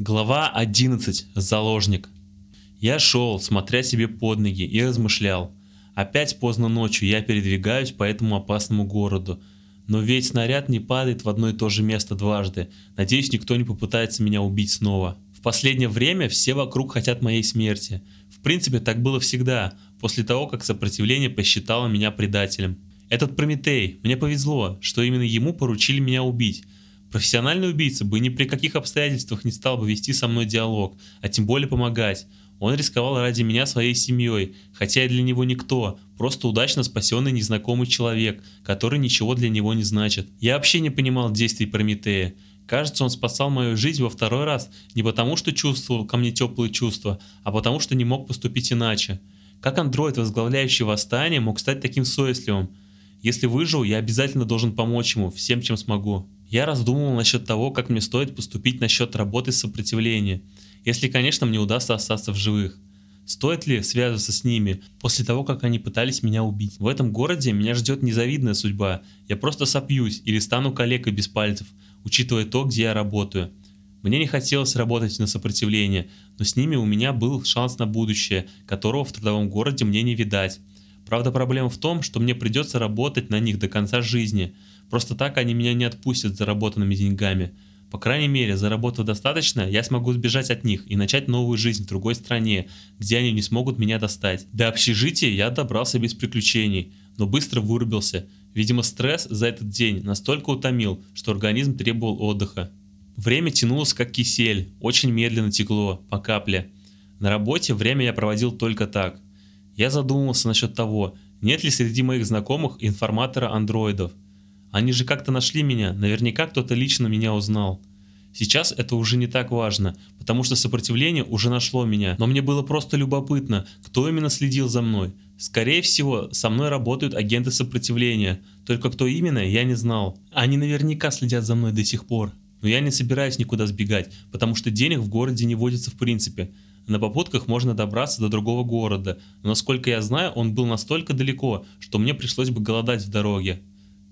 Глава 11. Заложник. Я шел, смотря себе под ноги, и размышлял. Опять поздно ночью я передвигаюсь по этому опасному городу. Но ведь снаряд не падает в одно и то же место дважды. Надеюсь, никто не попытается меня убить снова. В последнее время все вокруг хотят моей смерти. В принципе, так было всегда, после того, как сопротивление посчитало меня предателем. Этот Прометей, мне повезло, что именно ему поручили меня убить. Профессиональный убийца бы ни при каких обстоятельствах не стал бы вести со мной диалог, а тем более помогать. Он рисковал ради меня своей семьей, хотя я для него никто, просто удачно спасенный незнакомый человек, который ничего для него не значит. Я вообще не понимал действий Прометея. Кажется, он спасал мою жизнь во второй раз не потому, что чувствовал ко мне теплые чувства, а потому, что не мог поступить иначе. Как андроид, возглавляющий восстание, мог стать таким совестливым? Если выжил, я обязательно должен помочь ему всем, чем смогу. Я раздумывал насчет того, как мне стоит поступить насчет работы сопротивления, если, конечно, мне удастся остаться в живых. Стоит ли связываться с ними после того, как они пытались меня убить? В этом городе меня ждет незавидная судьба. Я просто сопьюсь или стану калекой без пальцев, учитывая то, где я работаю. Мне не хотелось работать на сопротивление, но с ними у меня был шанс на будущее, которого в трудовом городе мне не видать. Правда, проблема в том, что мне придется работать на них до конца жизни – Просто так они меня не отпустят заработанными деньгами. По крайней мере, заработав достаточно, я смогу сбежать от них и начать новую жизнь в другой стране, где они не смогут меня достать. До общежития я добрался без приключений, но быстро вырубился. Видимо, стресс за этот день настолько утомил, что организм требовал отдыха. Время тянулось как кисель, очень медленно текло, по капле. На работе время я проводил только так. Я задумывался насчет того, нет ли среди моих знакомых информатора андроидов – они же как-то нашли меня, наверняка кто-то лично меня узнал. Сейчас это уже не так важно, потому что сопротивление уже нашло меня, но мне было просто любопытно, кто именно следил за мной. Скорее всего, со мной работают агенты сопротивления, только кто именно, я не знал. Они наверняка следят за мной до сих пор. Но я не собираюсь никуда сбегать, потому что денег в городе не водится в принципе. На попутках можно добраться до другого города, но насколько я знаю, он был настолько далеко, что мне пришлось бы голодать в дороге.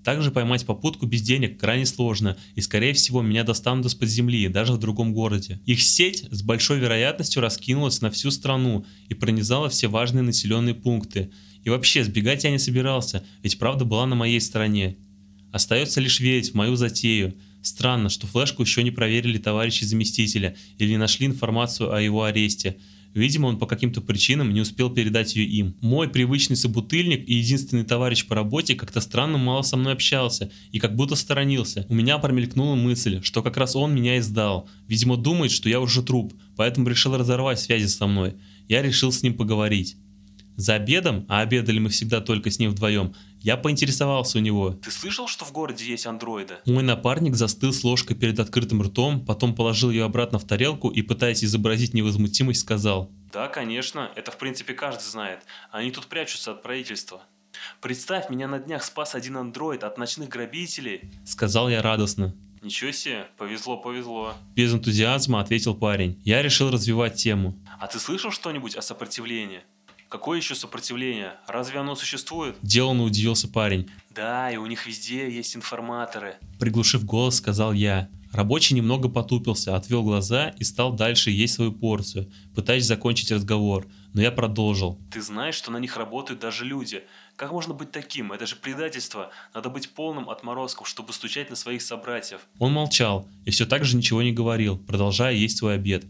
Также поймать попутку без денег крайне сложно, и скорее всего меня достанут из-под земли, даже в другом городе. Их сеть с большой вероятностью раскинулась на всю страну и пронизала все важные населенные пункты. И вообще, сбегать я не собирался, ведь правда была на моей стороне. Остается лишь верить в мою затею. Странно, что флешку еще не проверили товарищи заместителя или не нашли информацию о его аресте. Видимо, он по каким-то причинам не успел передать ее им. Мой привычный собутыльник и единственный товарищ по работе как-то странно мало со мной общался и как будто сторонился. У меня промелькнула мысль, что как раз он меня издал. Видимо, думает, что я уже труп, поэтому решил разорвать связи со мной. Я решил с ним поговорить. За обедом, а обедали мы всегда только с ним вдвоем, я поинтересовался у него. «Ты слышал, что в городе есть андроиды?» Мой напарник застыл с ложкой перед открытым ртом, потом положил ее обратно в тарелку и, пытаясь изобразить невозмутимость, сказал. «Да, конечно, это в принципе каждый знает. Они тут прячутся от правительства». «Представь, меня на днях спас один андроид от ночных грабителей», — сказал я радостно. «Ничего себе, повезло, повезло». Без энтузиазма ответил парень. Я решил развивать тему. «А ты слышал что-нибудь о сопротивлении?» Какое еще сопротивление? Разве оно существует? Деланно удивился парень. Да, и у них везде есть информаторы. Приглушив голос, сказал я. Рабочий немного потупился, отвел глаза и стал дальше есть свою порцию, пытаясь закончить разговор, но я продолжил. Ты знаешь, что на них работают даже люди. Как можно быть таким? Это же предательство. Надо быть полным отморозком, чтобы стучать на своих собратьев. Он молчал и все так же ничего не говорил, продолжая есть свой обед.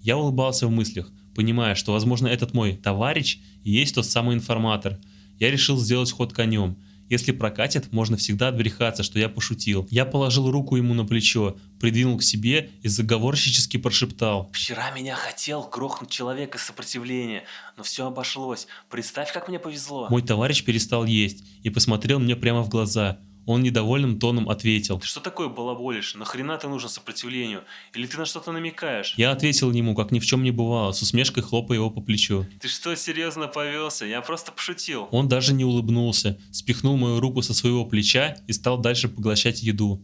Я улыбался в мыслях, понимая, что, возможно, этот мой товарищ и есть тот самый информатор. Я решил сделать ход конем. Если прокатит, можно всегда отбрехаться, что я пошутил. Я положил руку ему на плечо, придвинул к себе и заговорщически прошептал. «Вчера меня хотел грохнуть человек из сопротивления, но все обошлось. Представь, как мне повезло». Мой товарищ перестал есть и посмотрел мне прямо в глаза. Он недовольным тоном ответил. Ты что такое балаболишь? Нахрена ты нужен сопротивлению? Или ты на что-то намекаешь? Я ответил ему, как ни в чем не бывало, с усмешкой хлопая его по плечу. Ты что, серьезно повелся? Я просто пошутил. Он даже не улыбнулся, спихнул мою руку со своего плеча и стал дальше поглощать еду.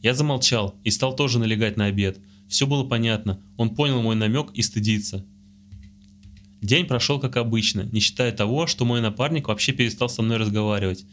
Я замолчал и стал тоже налегать на обед. Все было понятно, он понял мой намек и стыдится. День прошел как обычно, не считая того, что мой напарник вообще перестал со мной разговаривать.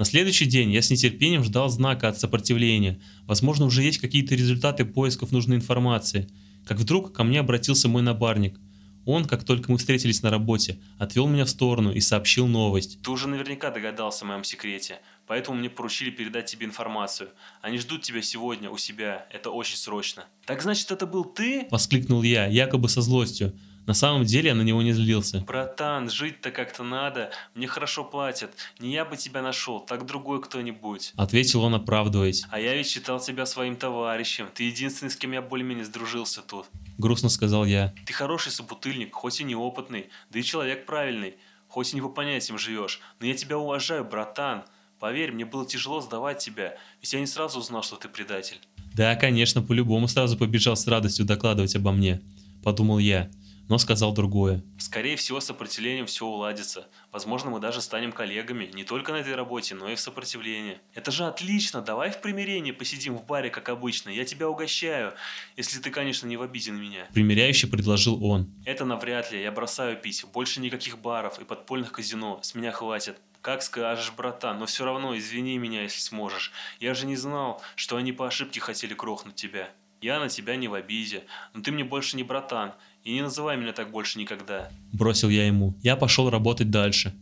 На следующий день я с нетерпением ждал знака от сопротивления. Возможно, уже есть какие-то результаты поисков нужной информации. как вдруг ко мне обратился мой напарник. Он, как только мы встретились на работе, отвел меня в сторону и сообщил новость. Ты уже наверняка догадался о моем секрете, поэтому мне поручили передать тебе информацию. Они ждут тебя сегодня у себя, это очень срочно. Так значит, это был ты? Воскликнул я, якобы со злостью. На самом деле я на него не злился. Братан, жить-то как-то надо. Мне хорошо платят. Не я бы тебя нашел, так другой кто-нибудь. Ответил он, оправдываясь. А я ведь считал тебя своим товарищем. Ты единственный, с кем я более-менее сдружился тут. Грустно сказал я. Ты хороший собутыльник, хоть и неопытный, да и человек правильный. Хоть и не по понятиям живешь, но я тебя уважаю, братан. Поверь, мне было тяжело сдавать тебя, ведь я не сразу узнал, что ты предатель. Да, конечно, по-любому сразу побежал с радостью докладывать обо мне. Подумал я но сказал другое. Скорее всего, с сопротивлением все уладится. Возможно, мы даже станем коллегами, не только на этой работе, но и в сопротивлении. Это же отлично, давай в примирении посидим в баре, как обычно, я тебя угощаю, если ты, конечно, не в обиде на меня. Примиряюще предложил он. Это навряд ли, я бросаю пить, больше никаких баров и подпольных казино, с меня хватит. Как скажешь, братан, но все равно извини меня, если сможешь. Я же не знал, что они по ошибке хотели крохнуть тебя. Я на тебя не в обиде, но ты мне больше не братан, и не называй меня так больше никогда. Бросил я ему. Я пошел работать дальше.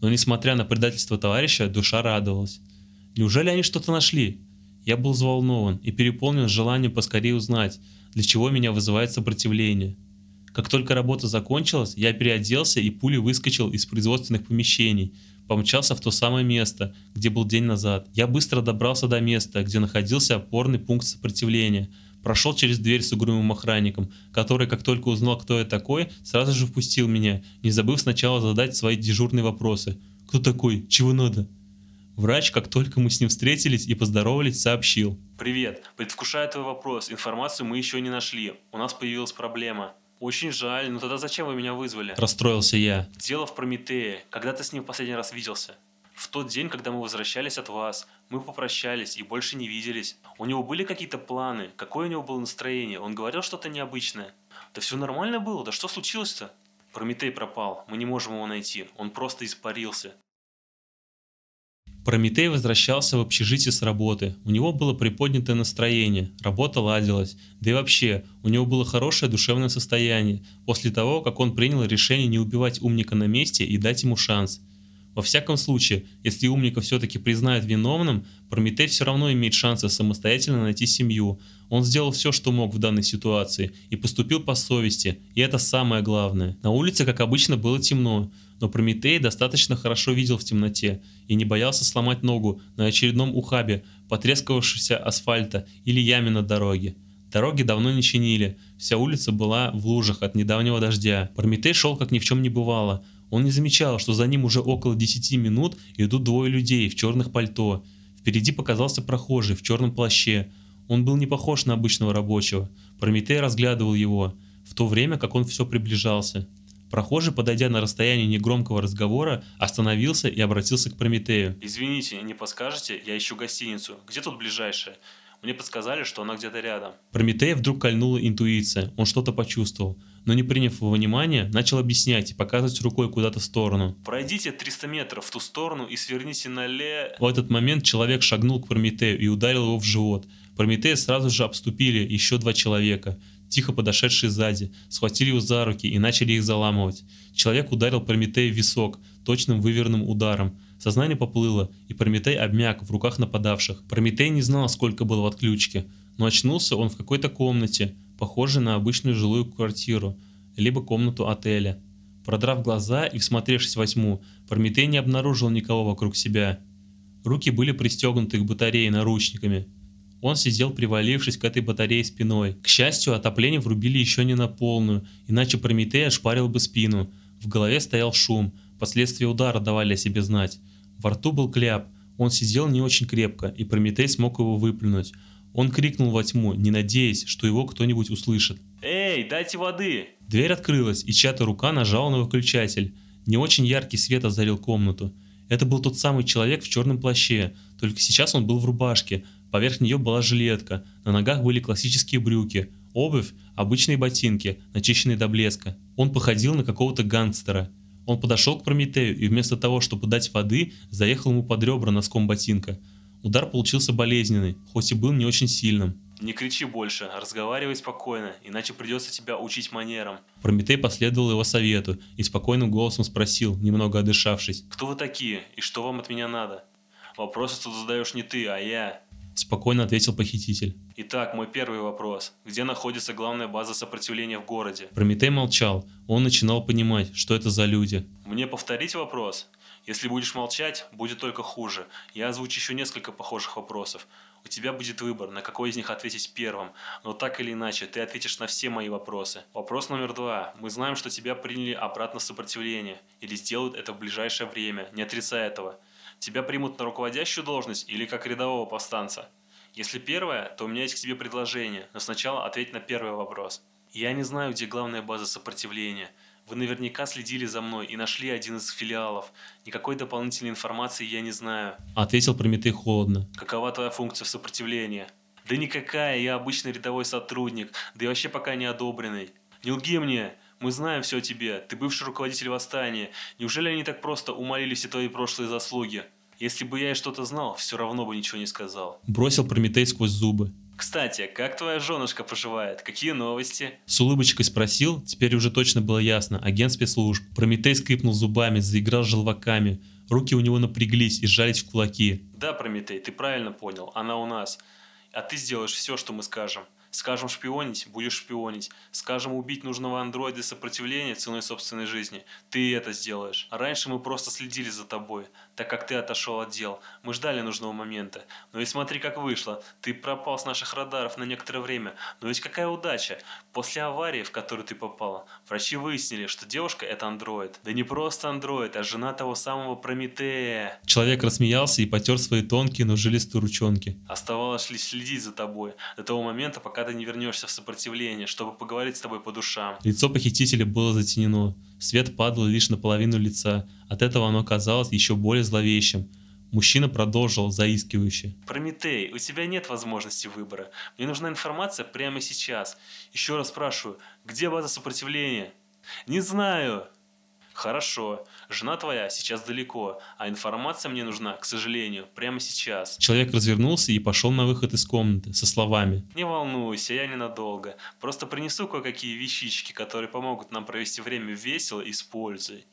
Но несмотря на предательство товарища, душа радовалась. Неужели они что-то нашли? Я был взволнован и переполнен желанием поскорее узнать, для чего меня вызывает сопротивление. Как только работа закончилась, я переоделся и пулей выскочил из производственных помещений, помчался в то самое место, где был день назад. Я быстро добрался до места, где находился опорный пункт сопротивления – прошел через дверь с угрюмым охранником, который, как только узнал, кто я такой, сразу же впустил меня, не забыв сначала задать свои дежурные вопросы. «Кто такой? Чего надо?» Врач, как только мы с ним встретились и поздоровались, сообщил. «Привет. Предвкушаю твой вопрос. Информацию мы еще не нашли. У нас появилась проблема. Очень жаль, но тогда зачем вы меня вызвали?» Расстроился я. «Дело в Прометее. Когда ты с ним в последний раз виделся?» В тот день, когда мы возвращались от вас, мы попрощались и больше не виделись. У него были какие-то планы? Какое у него было настроение? Он говорил что-то необычное? Да все нормально было, да что случилось-то? Прометей пропал, мы не можем его найти, он просто испарился. Прометей возвращался в общежитие с работы. У него было приподнятое настроение, работа ладилась. Да и вообще, у него было хорошее душевное состояние после того, как он принял решение не убивать умника на месте и дать ему шанс – во всяком случае, если умника все-таки признают виновным, Прометей все равно имеет шансы самостоятельно найти семью. Он сделал все, что мог в данной ситуации, и поступил по совести, и это самое главное. На улице, как обычно, было темно, но Прометей достаточно хорошо видел в темноте и не боялся сломать ногу на очередном ухабе, потрескавшегося асфальта или яме на дороге. Дороги давно не чинили, вся улица была в лужах от недавнего дождя. Прометей шел, как ни в чем не бывало – он не замечал, что за ним уже около 10 минут идут двое людей в черных пальто. Впереди показался прохожий в черном плаще. Он был не похож на обычного рабочего. Прометей разглядывал его, в то время как он все приближался. Прохожий, подойдя на расстояние негромкого разговора, остановился и обратился к Прометею. «Извините, не подскажете? Я ищу гостиницу. Где тут ближайшая? Мне подсказали, что она где-то рядом». Прометея вдруг кольнула интуиция. Он что-то почувствовал но не приняв его внимания, начал объяснять и показывать рукой куда-то в сторону. «Пройдите 300 метров в ту сторону и сверните нале...» В этот момент человек шагнул к Прометею и ударил его в живот. Прометея сразу же обступили еще два человека, тихо подошедшие сзади, схватили его за руки и начали их заламывать. Человек ударил Прометея в висок точным выверенным ударом. Сознание поплыло, и Прометей обмяк в руках нападавших. Прометей не знал, сколько было в отключке, но очнулся он в какой-то комнате, похожий на обычную жилую квартиру, либо комнату отеля. Продрав глаза и всмотревшись во тьму, Прометей не обнаружил никого вокруг себя. Руки были пристегнуты к батарее наручниками. Он сидел, привалившись к этой батарее спиной. К счастью, отопление врубили еще не на полную, иначе Прометей ошпарил бы спину. В голове стоял шум, последствия удара давали о себе знать. Во рту был кляп, он сидел не очень крепко, и Прометей смог его выплюнуть. Он крикнул во тьму, не надеясь, что его кто-нибудь услышит. «Эй, дайте воды!» Дверь открылась, и чья-то рука нажала на выключатель. Не очень яркий свет озарил комнату. Это был тот самый человек в черном плаще, только сейчас он был в рубашке, поверх нее была жилетка, на ногах были классические брюки, обувь – обычные ботинки, начищенные до блеска. Он походил на какого-то гангстера. Он подошел к Прометею и вместо того, чтобы дать воды, заехал ему под ребра носком ботинка – Удар получился болезненный, хоть и был не очень сильным. Не кричи больше, разговаривай спокойно, иначе придется тебя учить манерам. Прометей последовал его совету и спокойным голосом спросил, немного отдышавшись. Кто вы такие и что вам от меня надо? Вопросы тут задаешь не ты, а я. Спокойно ответил похититель. Итак, мой первый вопрос. Где находится главная база сопротивления в городе? Прометей молчал. Он начинал понимать, что это за люди. Мне повторить вопрос? Если будешь молчать, будет только хуже. Я озвучу еще несколько похожих вопросов. У тебя будет выбор, на какой из них ответить первым. Но так или иначе, ты ответишь на все мои вопросы. Вопрос номер два. Мы знаем, что тебя приняли обратно в сопротивление. Или сделают это в ближайшее время. Не отрицай этого. Тебя примут на руководящую должность или как рядового повстанца? Если первое, то у меня есть к тебе предложение, но сначала ответь на первый вопрос. Я не знаю, где главная база сопротивления. Вы наверняка следили за мной и нашли один из филиалов. Никакой дополнительной информации я не знаю. Ответил Прометей холодно. Какова твоя функция в сопротивлении? Да никакая, я обычный рядовой сотрудник, да и вообще пока не одобренный. Не лги мне, мы знаем все о тебе, ты бывший руководитель восстания. Неужели они так просто умолили все твои прошлые заслуги? Если бы я и что-то знал, все равно бы ничего не сказал. Бросил Прометей сквозь зубы. Кстати, как твоя женушка поживает? Какие новости? С улыбочкой спросил, теперь уже точно было ясно, агент спецслужб. Прометей скрипнул зубами, заиграл желваками. Руки у него напряглись и сжались в кулаки. Да, Прометей, ты правильно понял, она у нас. А ты сделаешь все, что мы скажем. Скажем шпионить, будешь шпионить. Скажем убить нужного андроида сопротивления ценой собственной жизни. Ты это сделаешь. А раньше мы просто следили за тобой, так как ты отошел от дел. Мы ждали нужного момента. Но и смотри, как вышло. Ты пропал с наших радаров на некоторое время. Но ведь какая удача. После аварии, в которую ты попала, врачи выяснили, что девушка это андроид. Да не просто андроид, а жена того самого Прометея. Человек рассмеялся и потер свои тонкие, но жилистые ручонки. Оставалось лишь следить за тобой до того момента, пока ты не вернешься в сопротивление, чтобы поговорить с тобой по душам. Лицо похитителя было затенено. Свет падал лишь на половину лица. От этого оно казалось еще более зловещим. Мужчина продолжил заискивающе. Прометей, у тебя нет возможности выбора. Мне нужна информация прямо сейчас. Еще раз спрашиваю, где база сопротивления? Не знаю. Хорошо. Жена твоя сейчас далеко, а информация мне нужна, к сожалению, прямо сейчас. Человек развернулся и пошел на выход из комнаты со словами. Не волнуйся, я ненадолго. Просто принесу кое-какие вещички, которые помогут нам провести время весело и с пользой.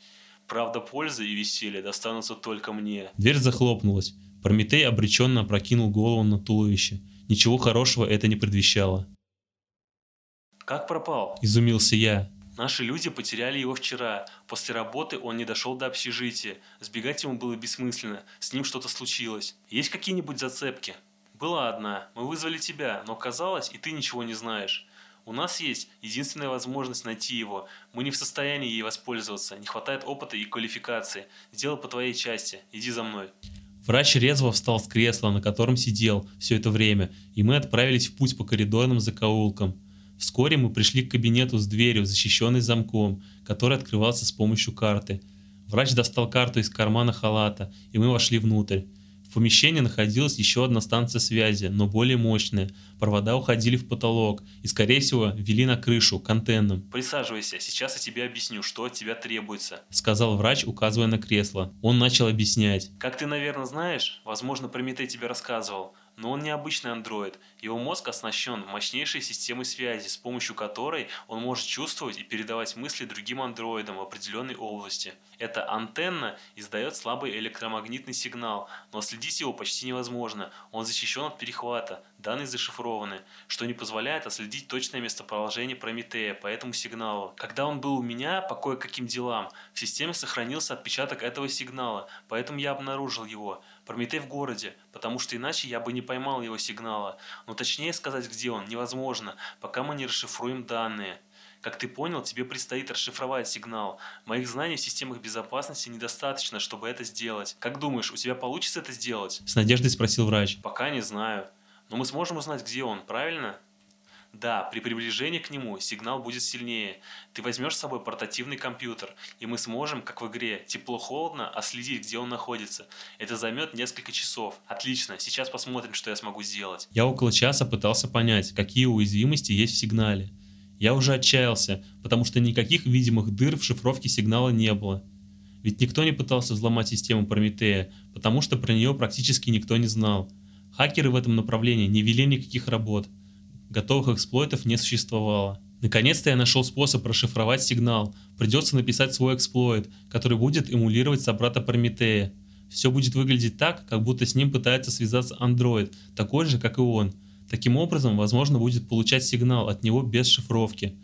Правда, польза и веселье достанутся только мне. Дверь захлопнулась. Прометей обреченно опрокинул голову на туловище. Ничего хорошего это не предвещало. Как пропал? Изумился я. Наши люди потеряли его вчера. После работы он не дошел до общежития. Сбегать ему было бессмысленно. С ним что-то случилось. Есть какие-нибудь зацепки? Была одна. Мы вызвали тебя, но казалось, и ты ничего не знаешь. У нас есть единственная возможность найти его. Мы не в состоянии ей воспользоваться. Не хватает опыта и квалификации. Сделай по твоей части. Иди за мной. Врач резво встал с кресла, на котором сидел все это время, и мы отправились в путь по коридорным закоулкам. Вскоре мы пришли к кабинету с дверью, защищенной замком, который открывался с помощью карты. Врач достал карту из кармана халата, и мы вошли внутрь. В помещении находилась еще одна станция связи, но более мощная. Провода уходили в потолок и, скорее всего, вели на крышу, к антеннам. Присаживайся, сейчас я тебе объясню, что от тебя требуется. Сказал врач, указывая на кресло. Он начал объяснять. Как ты, наверное, знаешь, возможно, Прометей тебе рассказывал, но он не обычный андроид. Его мозг оснащен мощнейшей системой связи, с помощью которой он может чувствовать и передавать мысли другим андроидам в определенной области. Эта антенна издает слабый электромагнитный сигнал, но следить его почти невозможно. Он защищен от перехвата, данные зашифрованы, что не позволяет отследить точное местоположение Прометея по этому сигналу. Когда он был у меня по кое-каким делам, в системе сохранился отпечаток этого сигнала, поэтому я обнаружил его. Прометей в городе, потому что иначе я бы не поймал его сигнала. Но точнее сказать, где он, невозможно, пока мы не расшифруем данные. Как ты понял, тебе предстоит расшифровать сигнал. Моих знаний в системах безопасности недостаточно, чтобы это сделать. Как думаешь, у тебя получится это сделать? С надеждой спросил врач. Пока не знаю. Но мы сможем узнать, где он, правильно? Да, при приближении к нему сигнал будет сильнее. Ты возьмешь с собой портативный компьютер, и мы сможем, как в игре, тепло-холодно, отследить, где он находится. Это займет несколько часов. Отлично, сейчас посмотрим, что я смогу сделать. Я около часа пытался понять, какие уязвимости есть в сигнале. Я уже отчаялся, потому что никаких видимых дыр в шифровке сигнала не было. Ведь никто не пытался взломать систему Прометея, потому что про нее практически никто не знал. Хакеры в этом направлении не вели никаких работ. Готовых эксплойтов не существовало. Наконец-то я нашел способ расшифровать сигнал. Придется написать свой эксплойт, который будет эмулировать собрата Прометея. Все будет выглядеть так, как будто с ним пытается связаться андроид, такой же, как и он. Таким образом, возможно будет получать сигнал от него без шифровки.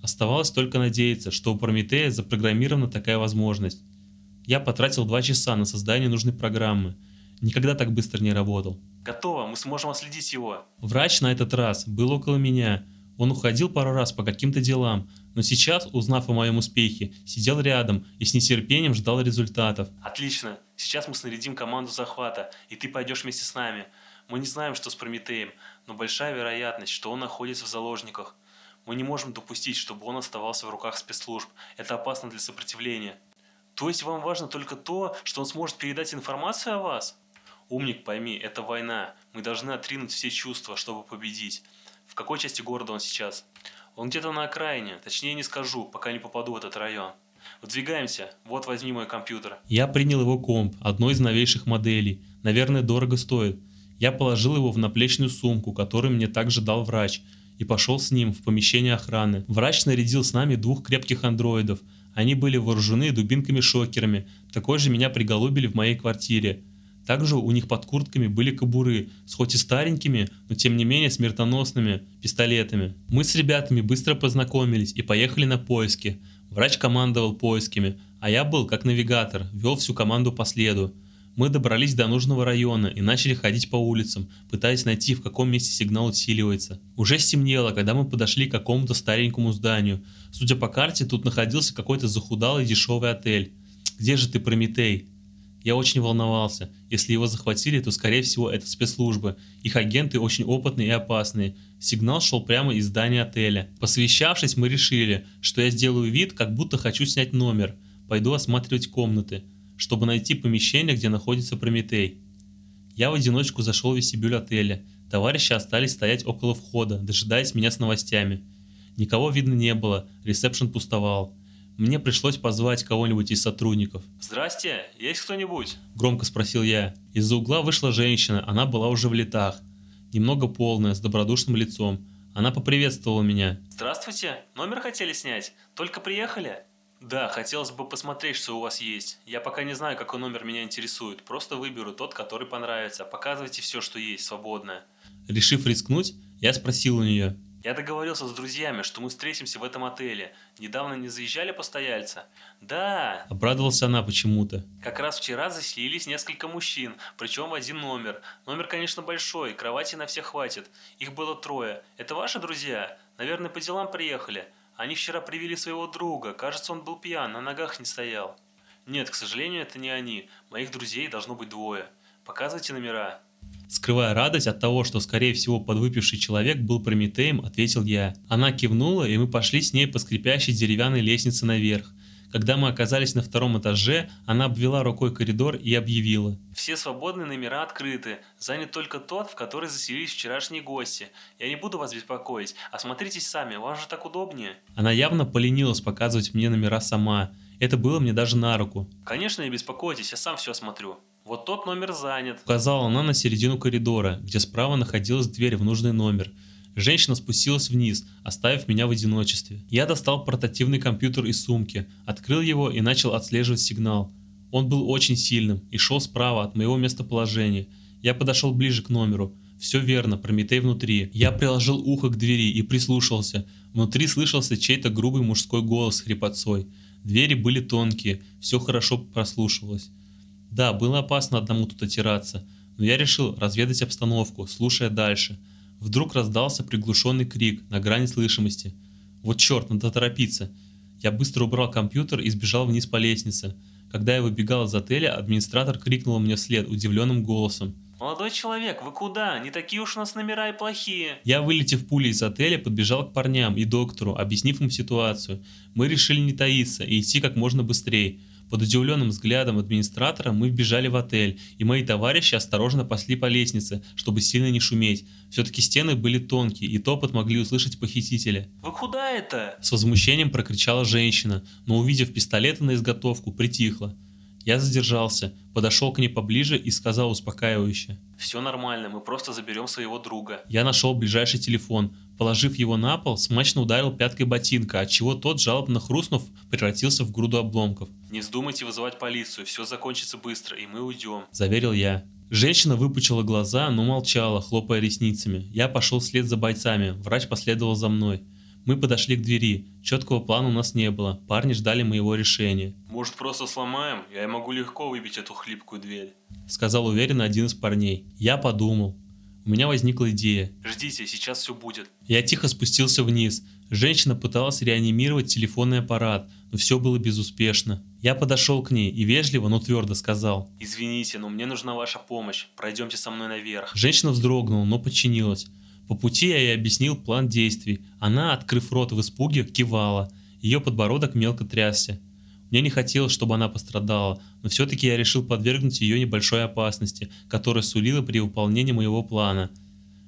Оставалось только надеяться, что у Прометея запрограммирована такая возможность. Я потратил два часа на создание нужной программы. Никогда так быстро не работал. Готово, мы сможем отследить его. Врач на этот раз был около меня. Он уходил пару раз по каким-то делам, но сейчас, узнав о моем успехе, сидел рядом и с нетерпением ждал результатов. Отлично. Сейчас мы снарядим команду захвата, и ты пойдешь вместе с нами. Мы не знаем, что с Прометеем, но большая вероятность, что он находится в заложниках. Мы не можем допустить, чтобы он оставался в руках спецслужб. Это опасно для сопротивления. То есть вам важно только то, что он сможет передать информацию о вас? Умник, пойми, это война. Мы должны отринуть все чувства, чтобы победить. В какой части города он сейчас? Он где-то на окраине, точнее не скажу, пока не попаду в этот район. Выдвигаемся, вот возьми мой компьютер. Я принял его комп, одной из новейших моделей. Наверное, дорого стоит. Я положил его в наплечную сумку, которую мне также дал врач, и пошел с ним в помещение охраны. Врач снарядил с нами двух крепких андроидов. Они были вооружены дубинками-шокерами. Такой же меня приголубили в моей квартире. Также у них под куртками были кобуры, с хоть и старенькими, но тем не менее смертоносными пистолетами. Мы с ребятами быстро познакомились и поехали на поиски. Врач командовал поисками, а я был как навигатор, вел всю команду по следу. Мы добрались до нужного района и начали ходить по улицам, пытаясь найти, в каком месте сигнал усиливается. Уже стемнело, когда мы подошли к какому-то старенькому зданию. Судя по карте, тут находился какой-то захудалый дешевый отель. «Где же ты, Прометей?» Я очень волновался. Если его захватили, то скорее всего это спецслужбы. Их агенты очень опытные и опасные. Сигнал шел прямо из здания отеля. Посвящавшись, мы решили, что я сделаю вид, как будто хочу снять номер. Пойду осматривать комнаты чтобы найти помещение, где находится Прометей. Я в одиночку зашел в вестибюль отеля. Товарищи остались стоять около входа, дожидаясь меня с новостями. Никого видно не было, ресепшн пустовал. Мне пришлось позвать кого-нибудь из сотрудников. «Здрасте, есть кто-нибудь?» Громко спросил я. Из-за угла вышла женщина, она была уже в летах. Немного полная, с добродушным лицом. Она поприветствовала меня. «Здравствуйте, номер хотели снять? Только приехали?» Да, хотелось бы посмотреть, что у вас есть. Я пока не знаю, какой номер меня интересует. Просто выберу тот, который понравится. Показывайте все, что есть, свободно. Решив рискнуть, я спросил у нее. Я договорился с друзьями, что мы встретимся в этом отеле. Недавно не заезжали постояльца? Да. Обрадовался она почему-то. Как раз вчера заселились несколько мужчин, причем в один номер. Номер, конечно, большой, кровати на всех хватит. Их было трое. Это ваши друзья? Наверное, по делам приехали. Они вчера привели своего друга. Кажется, он был пьян, на ногах не стоял. Нет, к сожалению, это не они. Моих друзей должно быть двое. Показывайте номера. Скрывая радость от того, что, скорее всего, подвыпивший человек был Прометеем, ответил я. Она кивнула, и мы пошли с ней по скрипящей деревянной лестнице наверх. Когда мы оказались на втором этаже, она обвела рукой коридор и объявила. «Все свободные номера открыты. Занят только тот, в который заселились вчерашние гости. Я не буду вас беспокоить. Осмотритесь сами, вам же так удобнее». Она явно поленилась показывать мне номера сама. Это было мне даже на руку. «Конечно, не беспокойтесь, я сам все осмотрю. Вот тот номер занят». Указала она на середину коридора, где справа находилась дверь в нужный номер – Женщина спустилась вниз, оставив меня в одиночестве. Я достал портативный компьютер из сумки, открыл его и начал отслеживать сигнал. Он был очень сильным и шел справа от моего местоположения. Я подошел ближе к номеру. Все верно, Прометей внутри. Я приложил ухо к двери и прислушался. Внутри слышался чей-то грубый мужской голос с хрипотцой. Двери были тонкие, все хорошо прослушивалось. Да, было опасно одному тут отираться, но я решил разведать обстановку, слушая дальше – Вдруг раздался приглушенный крик на грани слышимости. Вот черт, надо торопиться. Я быстро убрал компьютер и сбежал вниз по лестнице. Когда я выбегал из отеля, администратор крикнул мне вслед удивленным голосом. «Молодой человек, вы куда? Не такие уж у нас номера и плохие». Я, вылетев пулей из отеля, подбежал к парням и доктору, объяснив им ситуацию. Мы решили не таиться и идти как можно быстрее. Под удивленным взглядом администратора мы вбежали в отель, и мои товарищи осторожно пошли по лестнице, чтобы сильно не шуметь. Все-таки стены были тонкие, и топот могли услышать похитители. «Вы куда это?» С возмущением прокричала женщина, но увидев пистолеты на изготовку, притихла. Я задержался, подошел к ней поближе и сказал успокаивающе. Все нормально, мы просто заберем своего друга. Я нашел ближайший телефон. Положив его на пол, смачно ударил пяткой ботинка, отчего тот, жалобно хрустнув, превратился в груду обломков. Не вздумайте вызывать полицию, все закончится быстро, и мы уйдем. Заверил я. Женщина выпучила глаза, но молчала, хлопая ресницами. Я пошел вслед за бойцами, врач последовал за мной. Мы подошли к двери. Четкого плана у нас не было. Парни ждали моего решения. Может просто сломаем? Я могу легко выбить эту хлипкую дверь. Сказал уверенно один из парней. Я подумал. У меня возникла идея. Ждите, сейчас все будет. Я тихо спустился вниз. Женщина пыталась реанимировать телефонный аппарат, но все было безуспешно. Я подошел к ней и вежливо, но твердо сказал. Извините, но мне нужна ваша помощь. Пройдемте со мной наверх. Женщина вздрогнула, но подчинилась. По пути я ей объяснил план действий. Она, открыв рот в испуге, кивала. Ее подбородок мелко трясся. Мне не хотелось, чтобы она пострадала, но все-таки я решил подвергнуть ее небольшой опасности, которая сулила при выполнении моего плана.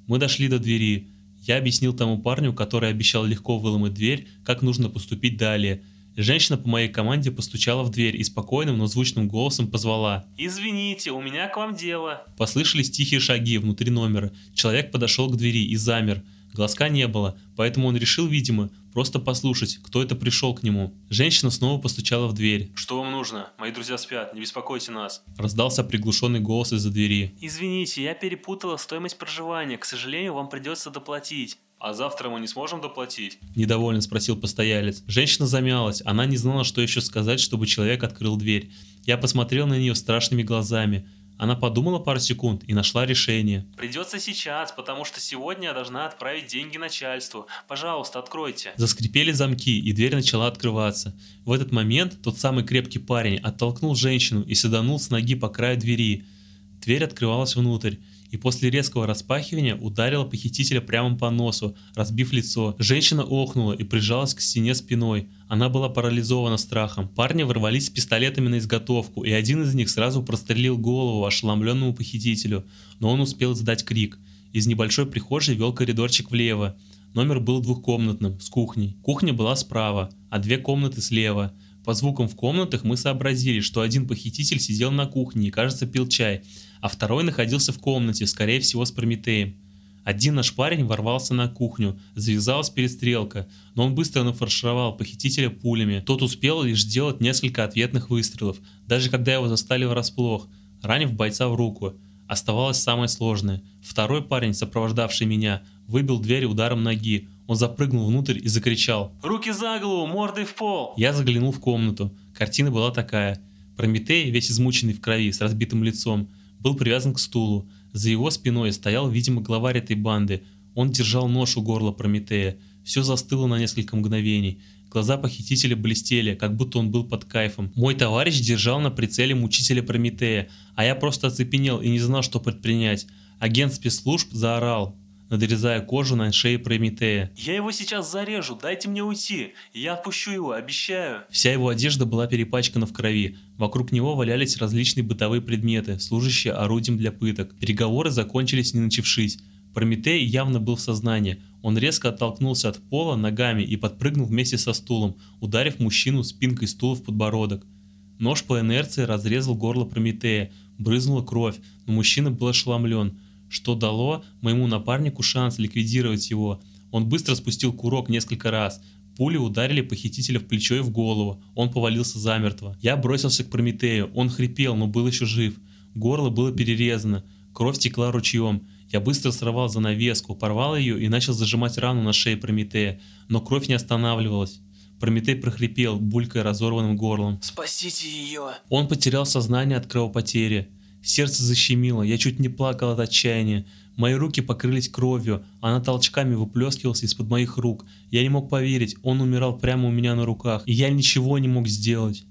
Мы дошли до двери. Я объяснил тому парню, который обещал легко выломать дверь, как нужно поступить далее – Женщина по моей команде постучала в дверь и спокойным, но звучным голосом позвала. «Извините, у меня к вам дело». Послышались тихие шаги внутри номера. Человек подошел к двери и замер. Глазка не было, поэтому он решил, видимо, просто послушать, кто это пришел к нему. Женщина снова постучала в дверь. «Что вам нужно? Мои друзья спят, не беспокойте нас». Раздался приглушенный голос из-за двери. «Извините, я перепутала стоимость проживания. К сожалению, вам придется доплатить». «А завтра мы не сможем доплатить?» Недовольно спросил постоялец. Женщина замялась. Она не знала, что еще сказать, чтобы человек открыл дверь. Я посмотрел на нее страшными глазами. Она подумала пару секунд и нашла решение. «Придется сейчас, потому что сегодня я должна отправить деньги начальству. Пожалуйста, откройте». Заскрипели замки, и дверь начала открываться. В этот момент тот самый крепкий парень оттолкнул женщину и седанул с ноги по краю двери. Дверь открывалась внутрь и после резкого распахивания ударила похитителя прямо по носу, разбив лицо. Женщина охнула и прижалась к стене спиной. Она была парализована страхом. Парни ворвались с пистолетами на изготовку, и один из них сразу прострелил голову ошеломленному похитителю, но он успел сдать крик. Из небольшой прихожей вел коридорчик влево. Номер был двухкомнатным, с кухней. Кухня была справа, а две комнаты слева. По звукам в комнатах мы сообразили, что один похититель сидел на кухне и, кажется, пил чай, а второй находился в комнате, скорее всего, с Прометеем. Один наш парень ворвался на кухню, завязалась перестрелка, но он быстро нафаршировал похитителя пулями. Тот успел лишь сделать несколько ответных выстрелов, даже когда его застали врасплох, ранив бойца в руку. Оставалось самое сложное. Второй парень, сопровождавший меня, выбил дверь ударом ноги. Он запрыгнул внутрь и закричал «Руки за голову, мордой в пол!» Я заглянул в комнату. Картина была такая. Прометей, весь измученный в крови, с разбитым лицом, был привязан к стулу. За его спиной стоял, видимо, главарь этой банды. Он держал нож у горла Прометея. Все застыло на несколько мгновений. Глаза похитителя блестели, как будто он был под кайфом. Мой товарищ держал на прицеле мучителя Прометея, а я просто оцепенел и не знал, что предпринять. Агент спецслужб заорал, надрезая кожу на шее Прометея. «Я его сейчас зарежу, дайте мне уйти, я отпущу его, обещаю». Вся его одежда была перепачкана в крови. Вокруг него валялись различные бытовые предметы, служащие орудием для пыток. Переговоры закончились не начавшись. Прометей явно был в сознании. Он резко оттолкнулся от пола ногами и подпрыгнул вместе со стулом, ударив мужчину спинкой стула в подбородок. Нож по инерции разрезал горло Прометея, брызнула кровь, но мужчина был ошеломлен – что дало моему напарнику шанс ликвидировать его. Он быстро спустил курок несколько раз. Пули ударили похитителя в плечо и в голову. Он повалился замертво. Я бросился к Прометею. Он хрипел, но был еще жив. Горло было перерезано. Кровь текла ручьем. Я быстро сорвал занавеску, порвал ее и начал зажимать рану на шее Прометея. Но кровь не останавливалась. Прометей прохрипел, булькая разорванным горлом. «Спасите ее!» Он потерял сознание от кровопотери. Сердце защемило, я чуть не плакал от отчаяния. Мои руки покрылись кровью, она толчками выплескивалась из-под моих рук. Я не мог поверить, он умирал прямо у меня на руках, и я ничего не мог сделать.